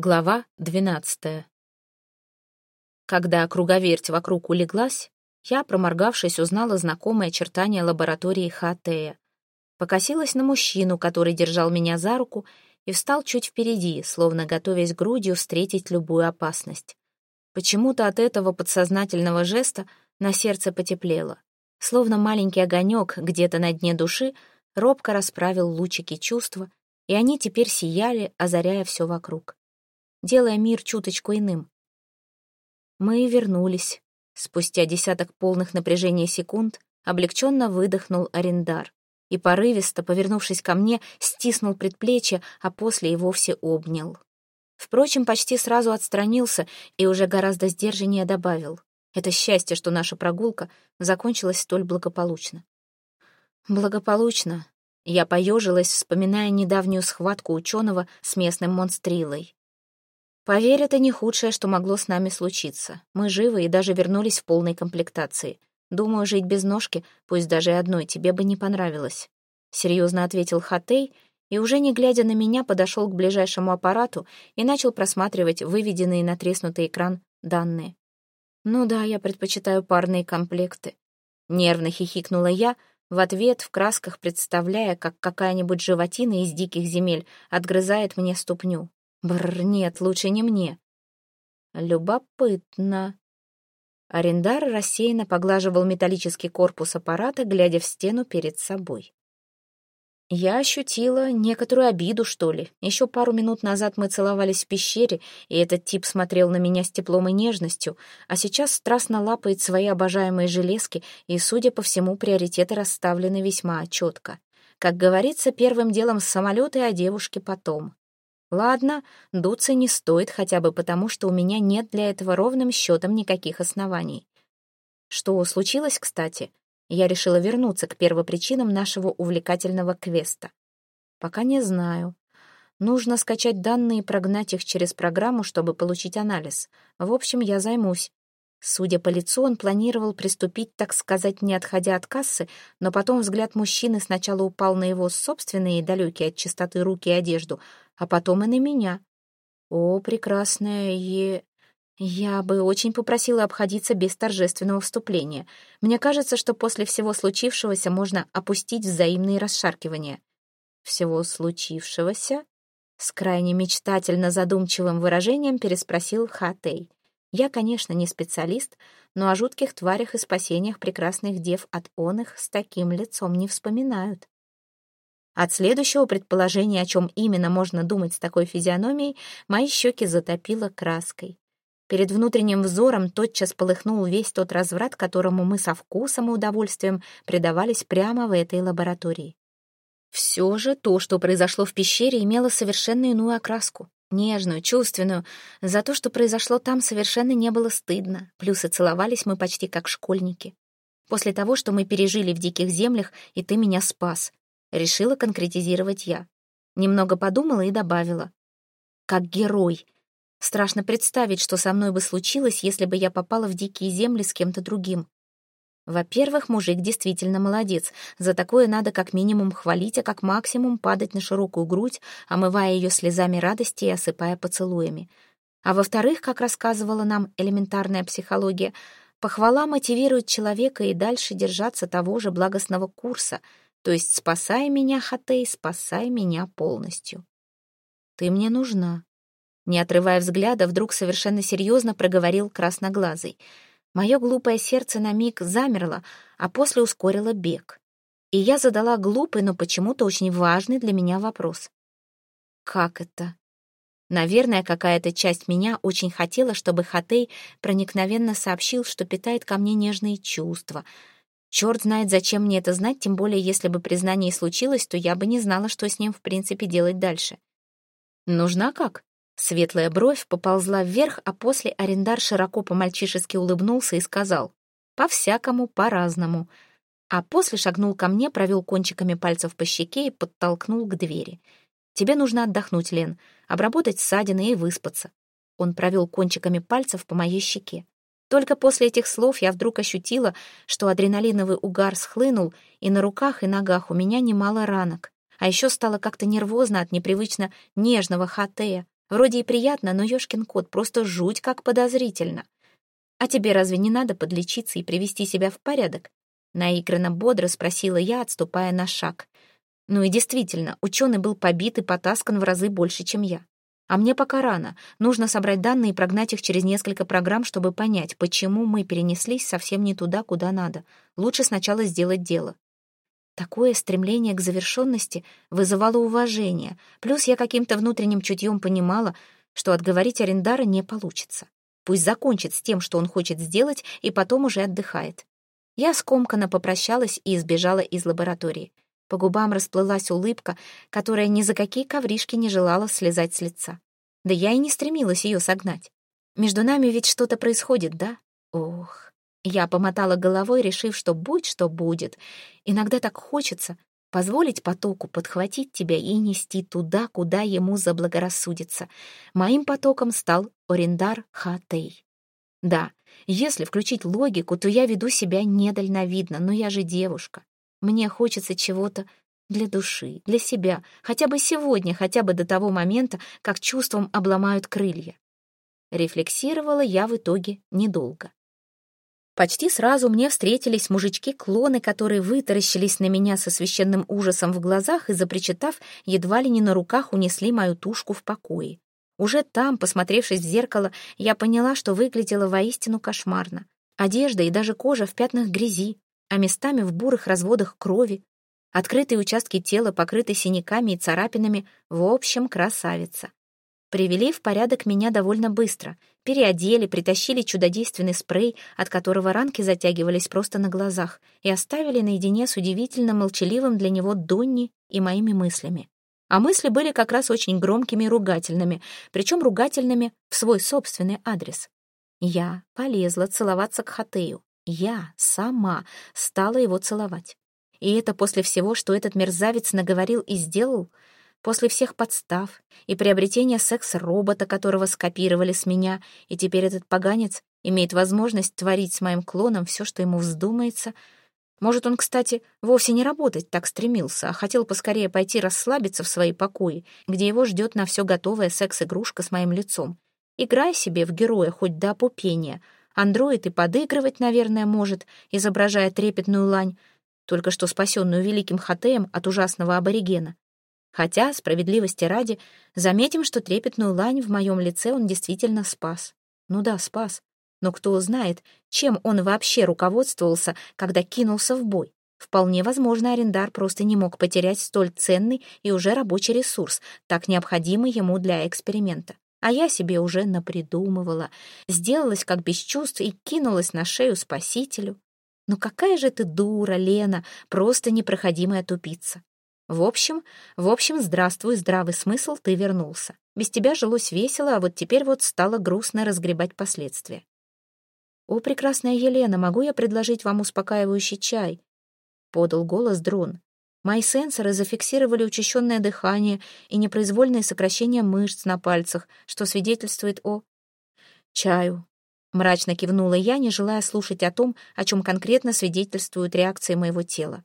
Глава двенадцатая. Когда круговерть вокруг улеглась, я, проморгавшись, узнала знакомые очертания лаборатории Хатея. Покосилась на мужчину, который держал меня за руку, и встал чуть впереди, словно готовясь грудью встретить любую опасность. Почему-то от этого подсознательного жеста на сердце потеплело. Словно маленький огонек где-то на дне души робко расправил лучики чувства, и они теперь сияли, озаряя все вокруг делая мир чуточку иным. Мы вернулись. Спустя десяток полных напряжения секунд облегченно выдохнул арендар и, порывисто, повернувшись ко мне, стиснул предплечье, а после и вовсе обнял. Впрочем, почти сразу отстранился и уже гораздо сдержаннее добавил. Это счастье, что наша прогулка закончилась столь благополучно. Благополучно. Я поежилась, вспоминая недавнюю схватку ученого с местным монстрилой. Поверь, это не худшее, что могло с нами случиться. Мы живы и даже вернулись в полной комплектации. Думаю, жить без ножки, пусть даже и одной, тебе бы не понравилось. Серьезно ответил Хатей и, уже не глядя на меня, подошел к ближайшему аппарату и начал просматривать выведенные на треснутый экран данные. «Ну да, я предпочитаю парные комплекты». Нервно хихикнула я, в ответ в красках представляя, как какая-нибудь животина из диких земель отгрызает мне ступню. Бррр, нет, лучше не мне. Любопытно. Арендар рассеянно поглаживал металлический корпус аппарата, глядя в стену перед собой. Я ощутила некоторую обиду, что ли. Еще пару минут назад мы целовались в пещере, и этот тип смотрел на меня с теплом и нежностью, а сейчас страстно лапает свои обожаемые железки, и, судя по всему, приоритеты расставлены весьма четко. Как говорится, первым делом самолеты, а девушки потом. Ладно, дуться не стоит хотя бы потому, что у меня нет для этого ровным счетом никаких оснований. Что случилось, кстати? Я решила вернуться к первопричинам нашего увлекательного квеста. Пока не знаю. Нужно скачать данные и прогнать их через программу, чтобы получить анализ. В общем, я займусь. Судя по лицу, он планировал приступить, так сказать, не отходя от кассы, но потом взгляд мужчины сначала упал на его собственные, далекие от чистоты руки и одежду, а потом и на меня. О, прекрасная Е... Я бы очень попросила обходиться без торжественного вступления. Мне кажется, что после всего случившегося можно опустить взаимные расшаркивания. Всего случившегося? С крайне мечтательно задумчивым выражением переспросил Хатей. Я, конечно, не специалист, но о жутких тварях и спасениях прекрасных дев от оных с таким лицом не вспоминают. От следующего предположения, о чем именно можно думать с такой физиономией, мои щеки затопило краской. Перед внутренним взором тотчас полыхнул весь тот разврат, которому мы со вкусом и удовольствием предавались прямо в этой лаборатории. Все же то, что произошло в пещере, имело совершенно иную окраску нежную, чувственную. За то, что произошло там, совершенно не было стыдно. Плюс и целовались мы почти как школьники. После того, что мы пережили в диких землях, и ты меня спас. Решила конкретизировать я. Немного подумала и добавила. Как герой. Страшно представить, что со мной бы случилось, если бы я попала в дикие земли с кем-то другим. Во-первых, мужик действительно молодец. За такое надо как минимум хвалить, а как максимум падать на широкую грудь, омывая ее слезами радости и осыпая поцелуями. А во-вторых, как рассказывала нам элементарная психология, похвала мотивирует человека и дальше держаться того же благостного курса, то есть спасай меня, Хатей, спасай меня полностью. Ты мне нужна. Не отрывая взгляда, вдруг совершенно серьезно проговорил красноглазый — Мое глупое сердце на миг замерло, а после ускорило бег. И я задала глупый, но почему-то очень важный для меня вопрос. Как это? Наверное, какая-то часть меня очень хотела, чтобы Хатей проникновенно сообщил, что питает ко мне нежные чувства. Черт знает, зачем мне это знать, тем более, если бы признание случилось, то я бы не знала, что с ним в принципе делать дальше. Нужна как? Светлая бровь поползла вверх, а после арендар широко по-мальчишески улыбнулся и сказал «По-всякому, по-разному». А после шагнул ко мне, провел кончиками пальцев по щеке и подтолкнул к двери. «Тебе нужно отдохнуть, Лен, обработать ссадины и выспаться». Он провел кончиками пальцев по моей щеке. Только после этих слов я вдруг ощутила, что адреналиновый угар схлынул, и на руках и ногах у меня немало ранок. А еще стало как-то нервозно от непривычно нежного хатея, Вроде и приятно, но ёшкин кот просто жуть как подозрительно. А тебе разве не надо подлечиться и привести себя в порядок? Наигранно бодро спросила я, отступая на шаг. Ну и действительно, ученый был побит и потаскан в разы больше, чем я. А мне пока рано. Нужно собрать данные и прогнать их через несколько программ, чтобы понять, почему мы перенеслись совсем не туда, куда надо. Лучше сначала сделать дело. Такое стремление к завершенности вызывало уважение, плюс я каким-то внутренним чутьем понимала, что отговорить арендара не получится. Пусть закончит с тем, что он хочет сделать, и потом уже отдыхает. Я скомканно попрощалась и избежала из лаборатории. По губам расплылась улыбка, которая ни за какие ковришки не желала слезать с лица. Да я и не стремилась ее согнать. Между нами ведь что-то происходит, да? Ох, я помотала головой, решив, что будь что будет. Иногда так хочется позволить потоку подхватить тебя и нести туда, куда ему заблагорассудится. Моим потоком стал Орендар Хатей. Да, если включить логику, то я веду себя недальновидно, но я же девушка. Мне хочется чего-то для души, для себя, хотя бы сегодня, хотя бы до того момента, как чувством обломают крылья. Рефлексировала я в итоге недолго. Почти сразу мне встретились мужички-клоны, которые вытаращились на меня со священным ужасом в глазах и, запричитав, едва ли не на руках унесли мою тушку в покое. Уже там, посмотревшись в зеркало, я поняла, что выглядела воистину кошмарно. Одежда и даже кожа в пятнах грязи, а местами в бурых разводах крови. Открытые участки тела покрыты синяками и царапинами, в общем, красавица. Привели в порядок меня довольно быстро. Переодели, притащили чудодейственный спрей, от которого ранки затягивались просто на глазах, и оставили наедине с удивительно молчаливым для него Донни и моими мыслями. А мысли были как раз очень громкими и ругательными, причем ругательными в свой собственный адрес. Я полезла целоваться к Хатею. Я сама стала его целовать. И это после всего, что этот мерзавец наговорил и сделал — После всех подстав и приобретения секс-робота, которого скопировали с меня, и теперь этот поганец имеет возможность творить с моим клоном все, что ему вздумается. Может, он, кстати, вовсе не работать так стремился, а хотел поскорее пойти расслабиться в свои покои, где его ждет на все готовая секс-игрушка с моим лицом. Играй себе в героя хоть до опупения. Андроид и подыгрывать, наверное, может, изображая трепетную лань, только что спасенную великим Хатеем от ужасного аборигена. Хотя, справедливости ради, заметим, что трепетную лань в моем лице он действительно спас. Ну да, спас. Но кто знает, чем он вообще руководствовался, когда кинулся в бой. Вполне возможно, арендар просто не мог потерять столь ценный и уже рабочий ресурс, так необходимый ему для эксперимента. А я себе уже напридумывала, сделалась как без чувств и кинулась на шею спасителю. Ну какая же ты дура, Лена, просто непроходимая тупица. В общем, в общем, здравствуй, здравый смысл, ты вернулся. Без тебя жилось весело, а вот теперь вот стало грустно разгребать последствия. «О, прекрасная Елена, могу я предложить вам успокаивающий чай?» — подал голос дрон. Мои сенсоры зафиксировали учащенное дыхание и непроизвольное сокращение мышц на пальцах, что свидетельствует о... «Чаю», — мрачно кивнула я, не желая слушать о том, о чем конкретно свидетельствуют реакции моего тела.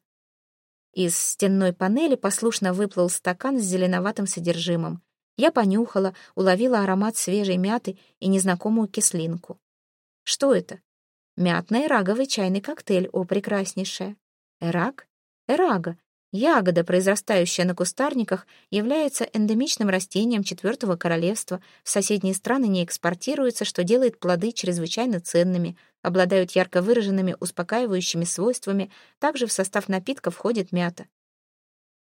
Из стенной панели послушно выплыл стакан с зеленоватым содержимым. Я понюхала, уловила аромат свежей мяты и незнакомую кислинку. Что это? Мятный раговый чайный коктейль, о прекраснейшая. Эрак? Эрага. Ягода, произрастающая на кустарниках, является эндемичным растением Четвертого Королевства, в соседние страны не экспортируется, что делает плоды чрезвычайно ценными, обладают ярко выраженными успокаивающими свойствами, также в состав напитка входит мята.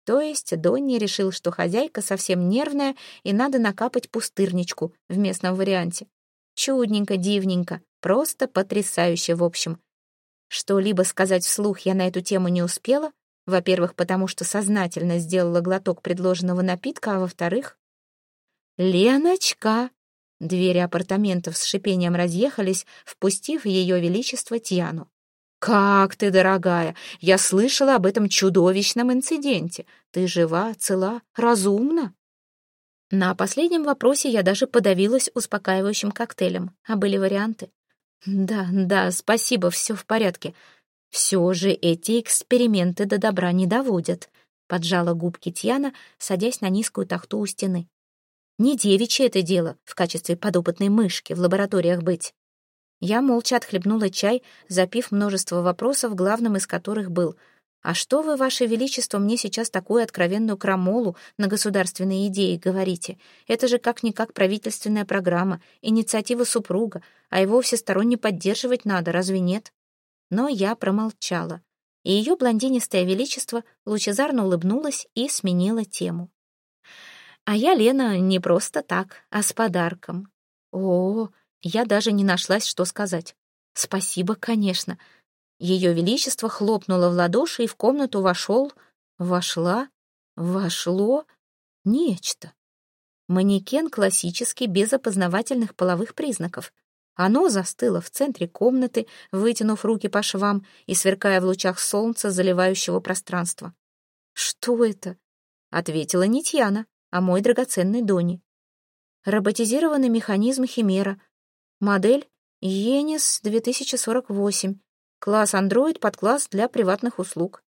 То есть Донни решил, что хозяйка совсем нервная и надо накапать пустырничку в местном варианте. Чудненько, дивненько, просто потрясающе в общем. Что-либо сказать вслух я на эту тему не успела, во-первых, потому что сознательно сделала глоток предложенного напитка, а во-вторых... «Леночка!» Двери апартаментов с шипением разъехались, впустив ее величество Тьяну. «Как ты, дорогая! Я слышала об этом чудовищном инциденте. Ты жива, цела, разумна?» На последнем вопросе я даже подавилась успокаивающим коктейлем, а были варианты. «Да, да, спасибо, все в порядке. Все же эти эксперименты до добра не доводят, поджала губки Тьяна, садясь на низкую тахту у стены. Не девичье это дело в качестве подопытной мышки в лабораториях быть. Я молча отхлебнула чай, запив множество вопросов, главным из которых был «А что вы, Ваше Величество, мне сейчас такую откровенную крамолу на государственные идеи говорите? Это же как-никак правительственная программа, инициатива супруга, а его всесторонне поддерживать надо, разве нет?» Но я промолчала и ее блондинистое величество лучезарно улыбнулась и сменила тему. А я, Лена, не просто так, а с подарком. О, я даже не нашлась, что сказать. Спасибо, конечно. Ее величество хлопнуло в ладоши, и в комнату вошел, вошла, вошло нечто. Манекен классический, без опознавательных половых признаков. Оно застыло в центре комнаты, вытянув руки по швам и сверкая в лучах солнца, заливающего пространство. «Что это?» — ответила Нитьяна, а мой драгоценный Дони. «Роботизированный механизм Химера. Модель Енис 2048. Класс Android под класс для приватных услуг.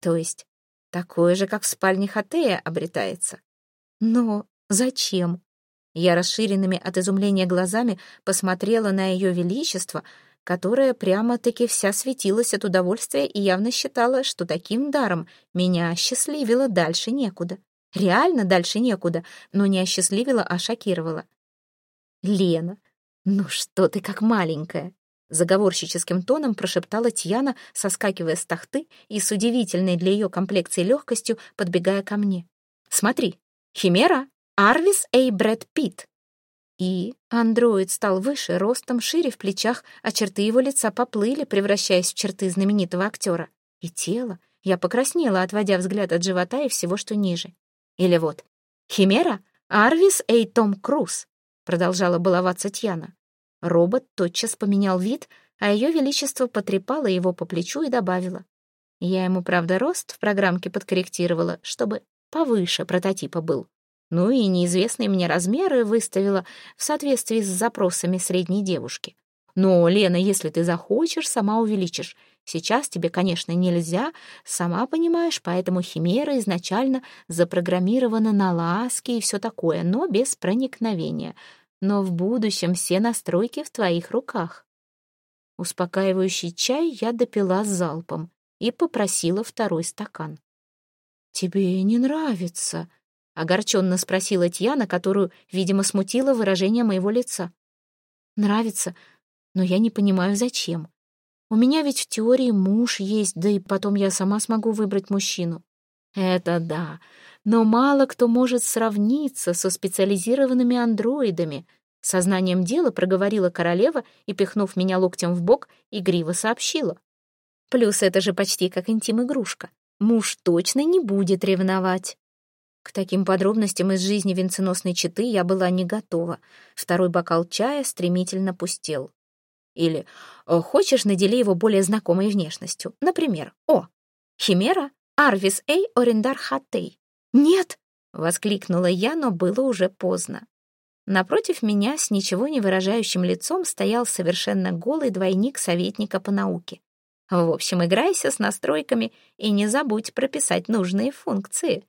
То есть такое же, как в спальне Хатея обретается. Но зачем?» Я расширенными от изумления глазами посмотрела на ее величество, которая прямо-таки вся светилась от удовольствия и явно считала, что таким даром меня осчастливила дальше некуда. Реально дальше некуда, но не осчастливила, а шокировала. «Лена, ну что ты как маленькая!» Заговорщическим тоном прошептала Тьяна, соскакивая с тахты и с удивительной для ее комплекции легкостью подбегая ко мне. «Смотри, химера!» Арвис Эй Брэд Питт. И андроид стал выше, ростом шире в плечах, а черты его лица поплыли, превращаясь в черты знаменитого актера. И тело. Я покраснела, отводя взгляд от живота и всего, что ниже. Или вот. «Химера? Арвис Эй Том Круз», — продолжала баловаться Тьяна. Робот тотчас поменял вид, а ее величество потрепало его по плечу и добавила. Я ему, правда, рост в программке подкорректировала, чтобы повыше прототипа был. Ну и неизвестные мне размеры выставила в соответствии с запросами средней девушки. Но, Лена, если ты захочешь, сама увеличишь. Сейчас тебе, конечно, нельзя, сама понимаешь, поэтому химера изначально запрограммирована на ласки и все такое, но без проникновения. Но в будущем все настройки в твоих руках. Успокаивающий чай я допила с залпом и попросила второй стакан. «Тебе не нравится?» — огорченно спросила Тьяна, которую, видимо, смутило выражение моего лица. «Нравится, но я не понимаю, зачем. У меня ведь в теории муж есть, да и потом я сама смогу выбрать мужчину». «Это да, но мало кто может сравниться со специализированными андроидами», Сознанием дела проговорила королева и, пихнув меня локтем в бок, игриво сообщила. «Плюс это же почти как интим-игрушка. Муж точно не будет ревновать». К таким подробностям из жизни венценосной четы я была не готова. Второй бокал чая стремительно пустел. Или «Хочешь, надели его более знакомой внешностью? Например, о, Химера Арвис Эй Орендар Хатей». «Нет!» — воскликнула я, но было уже поздно. Напротив меня с ничего не выражающим лицом стоял совершенно голый двойник советника по науке. В общем, играйся с настройками и не забудь прописать нужные функции.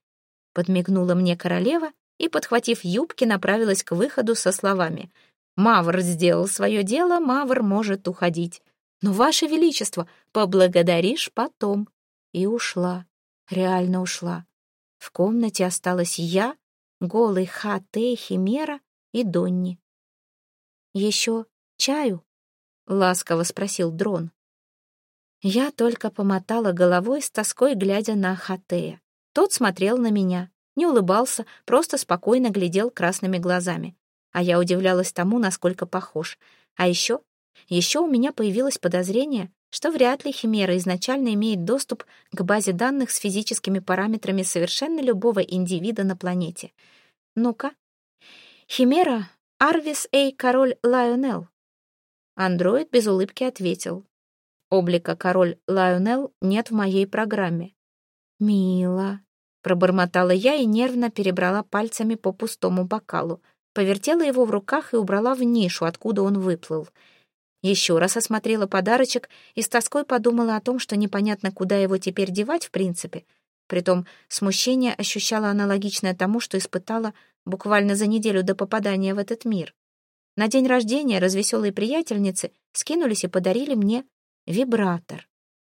Подмигнула мне королева и, подхватив юбки, направилась к выходу со словами «Мавр сделал свое дело, Мавр может уходить. Но, Ваше Величество, поблагодаришь потом». И ушла, реально ушла. В комнате осталась я, голый Хатэ, Химера и Донни. «Еще чаю?» — ласково спросил дрон. Я только помотала головой с тоской, глядя на Хатея. Тот смотрел на меня, не улыбался, просто спокойно глядел красными глазами. А я удивлялась тому, насколько похож. А еще, еще у меня появилось подозрение, что вряд ли Химера изначально имеет доступ к базе данных с физическими параметрами совершенно любого индивида на планете. Ну-ка. Химера Арвис Эй Король Лайонел. Андроид без улыбки ответил. Облика Король Лайонел нет в моей программе. «Мило», — пробормотала я и нервно перебрала пальцами по пустому бокалу, повертела его в руках и убрала в нишу, откуда он выплыл. Еще раз осмотрела подарочек и с тоской подумала о том, что непонятно, куда его теперь девать в принципе. Притом смущение ощущала аналогичное тому, что испытала буквально за неделю до попадания в этот мир. На день рождения развеселые приятельницы скинулись и подарили мне вибратор.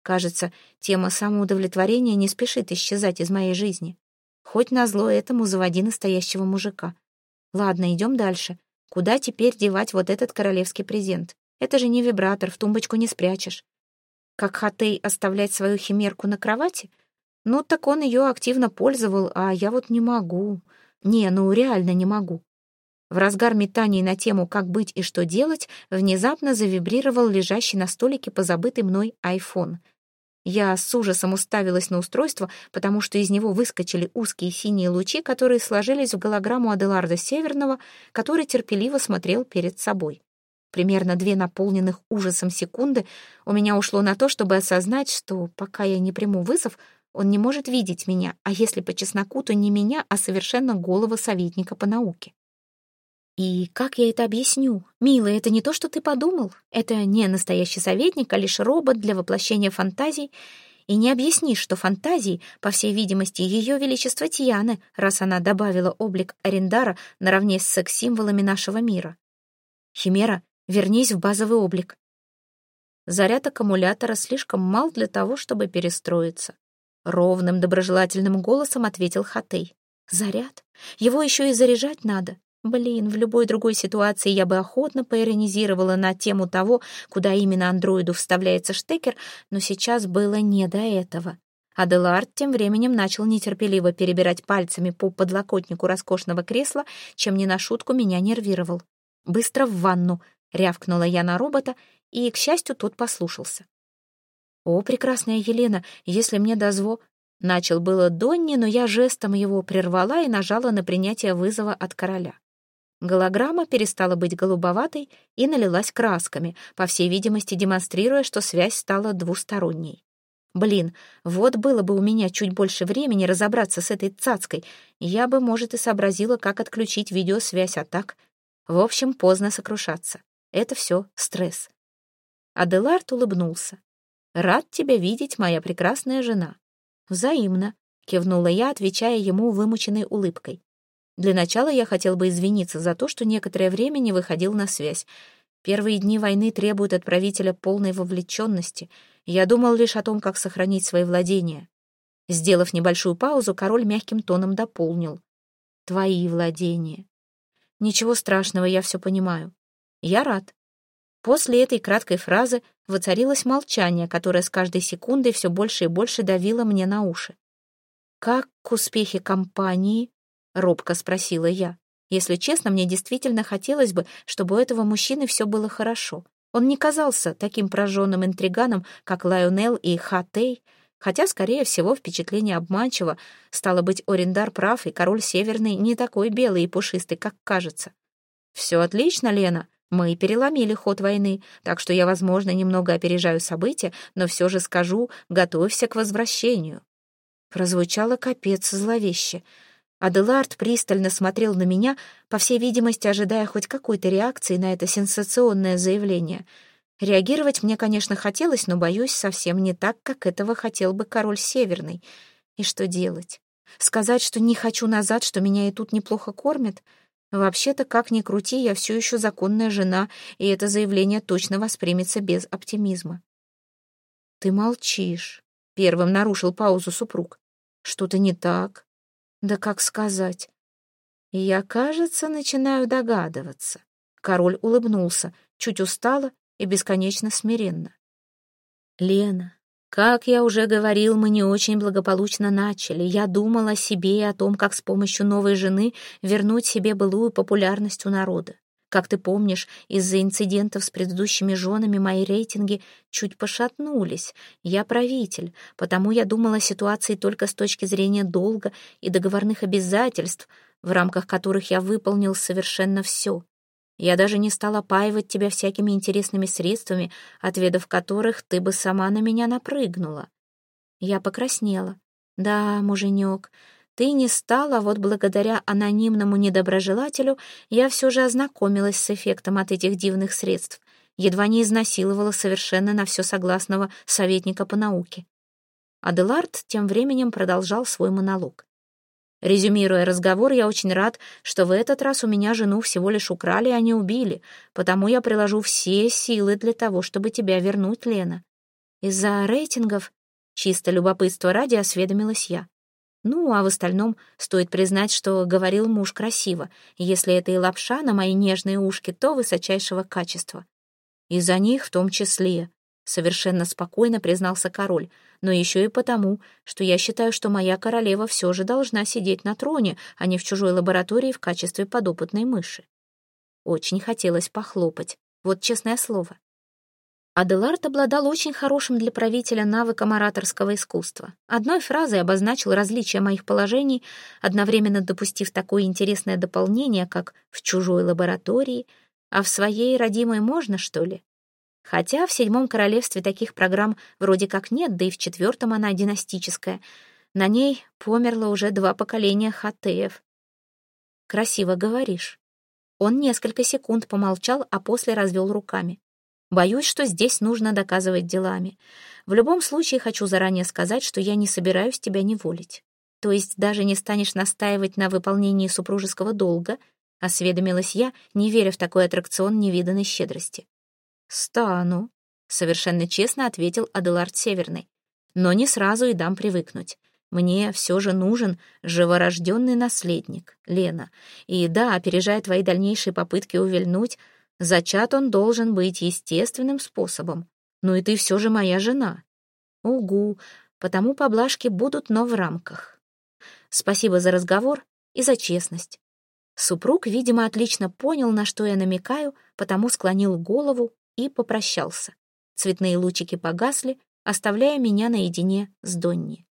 Кажется, тема самоудовлетворения не спешит исчезать из моей жизни. Хоть назло этому заводи настоящего мужика. Ладно, идем дальше. Куда теперь девать вот этот королевский презент? Это же не вибратор, в тумбочку не спрячешь. Как Хатей оставлять свою химерку на кровати? Ну, так он ее активно пользовал, а я вот не могу. Не, ну реально не могу. В разгар метаний на тему «как быть и что делать» внезапно завибрировал лежащий на столике позабытый мной iPhone. Я с ужасом уставилась на устройство, потому что из него выскочили узкие синие лучи, которые сложились в голограмму Аделарда Северного, который терпеливо смотрел перед собой. Примерно две наполненных ужасом секунды у меня ушло на то, чтобы осознать, что пока я не приму вызов, он не может видеть меня, а если по чесноку, то не меня, а совершенно голого советника по науке. И как я это объясню? Милый, это не то, что ты подумал. Это не настоящий советник, а лишь робот для воплощения фантазий. И не объяснишь, что фантазии, по всей видимости, ее величество Тьяны, раз она добавила облик Арендара наравне с секс-символами нашего мира. Химера, вернись в базовый облик. Заряд аккумулятора слишком мал для того, чтобы перестроиться. Ровным доброжелательным голосом ответил Хатей. Заряд? Его еще и заряжать надо. Блин, в любой другой ситуации я бы охотно поиронизировала на тему того, куда именно андроиду вставляется штекер, но сейчас было не до этого. Аделард тем временем начал нетерпеливо перебирать пальцами по подлокотнику роскошного кресла, чем не на шутку меня нервировал. «Быстро в ванну!» — рявкнула я на робота, и, к счастью, тот послушался. «О, прекрасная Елена, если мне дозво...» Начал было Донни, но я жестом его прервала и нажала на принятие вызова от короля. Голограмма перестала быть голубоватой и налилась красками, по всей видимости демонстрируя, что связь стала двусторонней. Блин, вот было бы у меня чуть больше времени разобраться с этой цацкой, я бы, может, и сообразила, как отключить видеосвязь, а так... В общем, поздно сокрушаться. Это все стресс. Аделард улыбнулся. «Рад тебя видеть, моя прекрасная жена». «Взаимно», — кивнула я, отвечая ему вымученной улыбкой. Для начала я хотел бы извиниться за то, что некоторое время не выходил на связь. Первые дни войны требуют от правителя полной вовлеченности. Я думал лишь о том, как сохранить свои владения. Сделав небольшую паузу, король мягким тоном дополнил. «Твои владения». «Ничего страшного, я все понимаю. Я рад». После этой краткой фразы воцарилось молчание, которое с каждой секундой все больше и больше давило мне на уши. «Как к успехи компании?» — робко спросила я. Если честно, мне действительно хотелось бы, чтобы у этого мужчины все было хорошо. Он не казался таким прожженным интриганом, как Лайонел и Хатей, хотя, скорее всего, впечатление обманчиво. Стало быть, Орендар прав, и король Северный не такой белый и пушистый, как кажется. «Все отлично, Лена. Мы переломили ход войны, так что я, возможно, немного опережаю события, но все же скажу, готовься к возвращению». Прозвучало капец зловеще — Аделард пристально смотрел на меня, по всей видимости, ожидая хоть какой-то реакции на это сенсационное заявление. Реагировать мне, конечно, хотелось, но, боюсь, совсем не так, как этого хотел бы король Северный. И что делать? Сказать, что не хочу назад, что меня и тут неплохо кормят? Вообще-то, как ни крути, я все еще законная жена, и это заявление точно воспримется без оптимизма. «Ты молчишь», — первым нарушил паузу супруг. «Что-то не так?» Да как сказать? Я, кажется, начинаю догадываться. Король улыбнулся, чуть устало и бесконечно смиренно. Лена, как я уже говорил, мы не очень благополучно начали. Я думал о себе и о том, как с помощью новой жены вернуть себе былую популярность у народа. Как ты помнишь, из-за инцидентов с предыдущими женами мои рейтинги чуть пошатнулись. Я правитель, потому я думала о ситуации только с точки зрения долга и договорных обязательств, в рамках которых я выполнил совершенно все. Я даже не стала паивать тебя всякими интересными средствами, отведав которых ты бы сама на меня напрыгнула. Я покраснела. Да, муженек, ты не стала, вот благодаря анонимному недоброжелателю я все же ознакомилась с эффектом от этих дивных средств, едва не изнасиловала совершенно на все согласного советника по науке. Аделард тем временем продолжал свой монолог. Резюмируя разговор, я очень рад, что в этот раз у меня жену всего лишь украли, а не убили, потому я приложу все силы для того, чтобы тебя вернуть, Лена. Из-за рейтингов, чисто любопытство ради, осведомилась я. Ну, а в остальном стоит признать, что говорил муж красиво. Если это и лапша на мои нежные ушки, то высочайшего качества. Из-за них в том числе, совершенно спокойно признался король, но еще и потому, что я считаю, что моя королева все же должна сидеть на троне, а не в чужой лаборатории в качестве подопытной мыши. Очень хотелось похлопать, вот честное слово. Аделард обладал очень хорошим для правителя навыком ораторского искусства. Одной фразой обозначил различия моих положений, одновременно допустив такое интересное дополнение, как «в чужой лаборатории», а в своей родимой можно, что ли? Хотя в седьмом королевстве таких программ вроде как нет, да и в четвертом она династическая. На ней померло уже два поколения хатеев. «Красиво говоришь». Он несколько секунд помолчал, а после развел руками. «Боюсь, что здесь нужно доказывать делами. В любом случае хочу заранее сказать, что я не собираюсь тебя неволить. То есть даже не станешь настаивать на выполнении супружеского долга, осведомилась я, не веря в такой аттракцион невиданной щедрости. «Стану», — совершенно честно ответил Аделард Северный. «Но не сразу и дам привыкнуть. Мне все же нужен живорожденный наследник, Лена. И да, опережая твои дальнейшие попытки увильнуть, зачат он должен быть естественным способом. Ну и ты все же моя жена». «Угу, потому поблажки будут, но в рамках. Спасибо за разговор и за честность». Супруг, видимо, отлично понял, на что я намекаю, потому склонил голову и попрощался. Цветные лучики погасли, оставляя меня наедине с Донни.